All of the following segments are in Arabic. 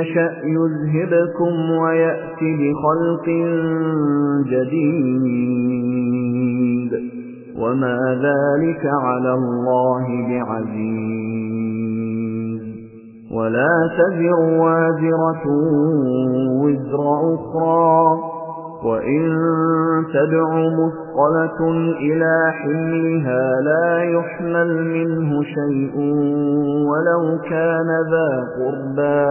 يشأ يذهبكم ويأتي بخلق جديد وما ذلك على الله بعزيز ولا تزر وازرة وزر أخرى وإن تدع مثقلة إلى حملها لا يحمل منه شيء ولو كان ذا قربا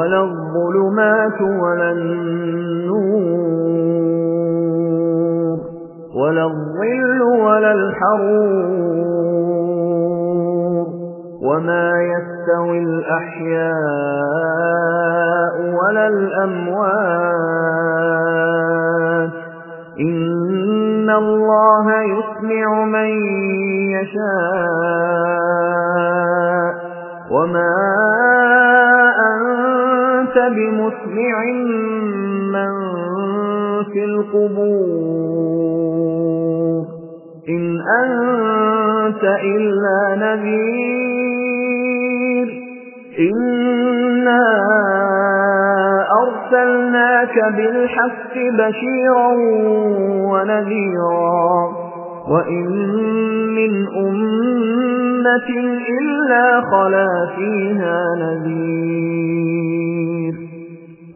ولا الظلمات ولا النور ولا الظل ولا الحرور وما يستوي الأحياء من في القبور. إن أنت إلا نذير. إنا أرسلناك بالحق بشيرا ونذيرا. وإن من أمة إلا خلا فيها نذير.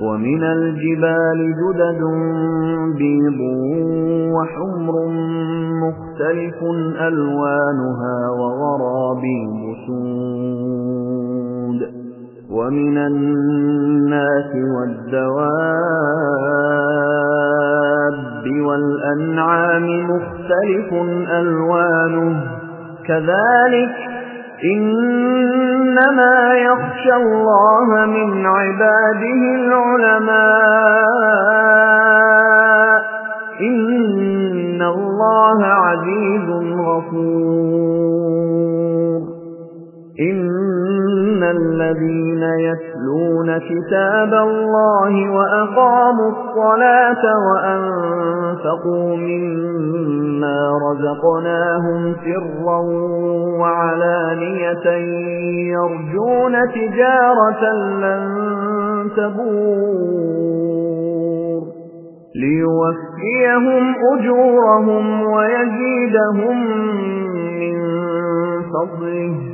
ومن الجبال جدد بيض وحمر مختلف ألوانها وغرابي مسود ومن الناس والدواب والأنعام مختلف ألوانه. كذلك إنما يخشى الله من عباده العلماء. كتاب الله وأقاموا الصلاة وأنفقوا مما رزقناهم سرا وعلانية يرجون تجارة لن تبور ليوفيهم أجورهم ويزيدهم من فضله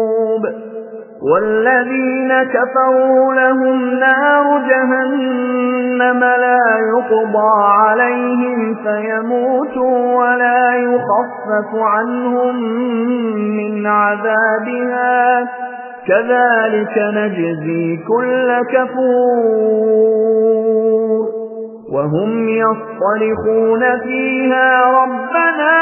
والذين كفروا لهم نار جهنم لا يقضى عليهم فيموتوا ولا يخفف عنهم من عذابها. كذلك نجزي كل كفور. وهم يصطرخون فيها ربنا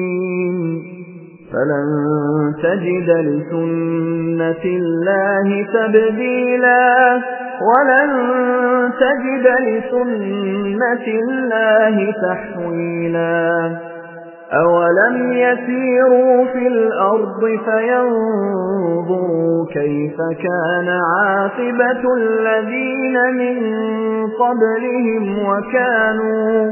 فلن تجد لسنة الله تبديلا ولن تجد لسنة الله تحويلا أولم يسيروا في الأرض فينظروا كيف كان عاقبة الذين من قبلهم وكانوا